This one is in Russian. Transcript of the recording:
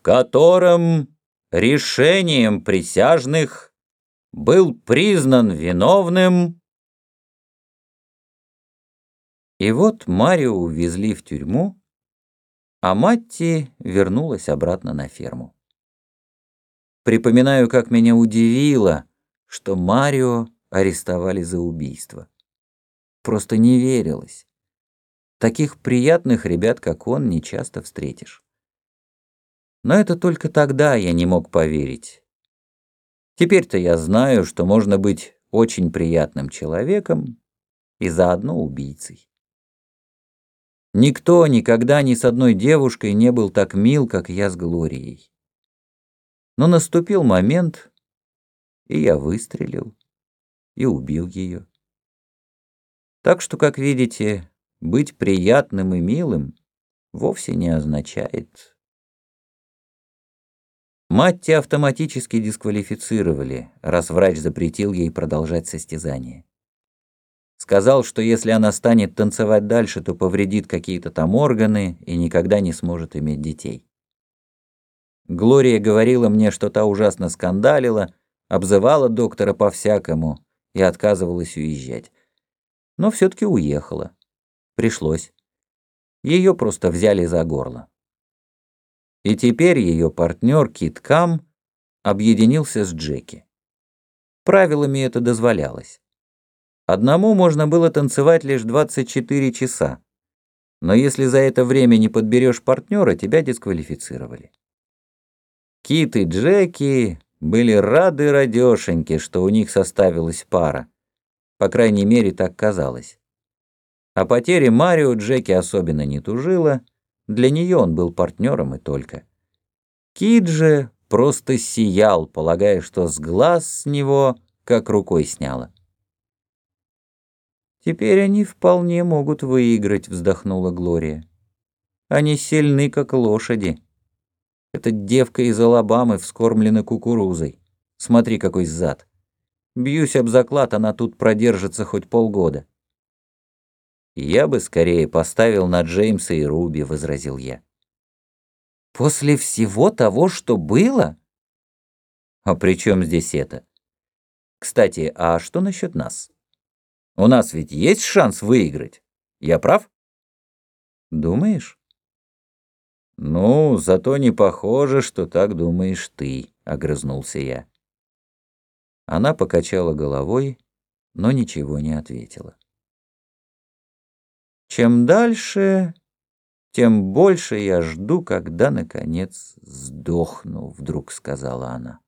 в котором решением присяжных был признан виновным. И вот Марио увезли в тюрьму, а Матти вернулась обратно на ферму. Припоминаю, как меня удивило, что Марио арестовали за убийство. Просто не верилось. Таких приятных ребят, как он, не часто встретишь. Но это только тогда я не мог поверить. Теперь-то я знаю, что можно быть очень приятным человеком и заодно убийцей. Никто никогда ни с одной девушкой не был так мил, как я с Глорией. Но наступил момент, и я выстрелил и убил ее. Так что, как видите, быть приятным и милым вовсе не означает... Матти автоматически дисквалифицировали, раз врач запретил ей продолжать состязание. Сказал, что если она станет танцевать дальше, то повредит какие-то там органы и никогда не сможет иметь детей. Глория говорила мне, что та ужасно скандалила, обзывала доктора по-всякому и отказывалась уезжать. Но все-таки уехала. Пришлось. Ее просто взяли за горло. И теперь ее партнер Кит Кам объединился с Джеки. Правилами это дозволялось. Одному можно было танцевать лишь 24 часа. Но если за это время не подберешь партнера, тебя дисквалифицировали. Кит и Джеки были рады радешеньки, что у них составилась пара. По крайней мере, так казалось. О потере Марио Джеки особенно не тужила, для нее он был партнером и только. Кит же просто сиял, полагая, что с глаз с него как рукой сняло. «Теперь они вполне могут выиграть», — вздохнула Глория. «Они сильны, как лошади. Эта девка из Алабамы вскормлена кукурузой. Смотри, какой зад. Бьюсь об заклад, она тут продержится хоть полгода». «Я бы скорее поставил на Джеймса и Руби», — возразил я. «После всего того, что было?» «А при чем здесь это? Кстати, а что насчет нас?» У нас ведь есть шанс выиграть. Я прав? Думаешь? Ну, зато не похоже, что так думаешь ты, огрызнулся я. Она покачала головой, но ничего не ответила. Чем дальше, тем больше я жду, когда, наконец, сдохну, вдруг сказала она.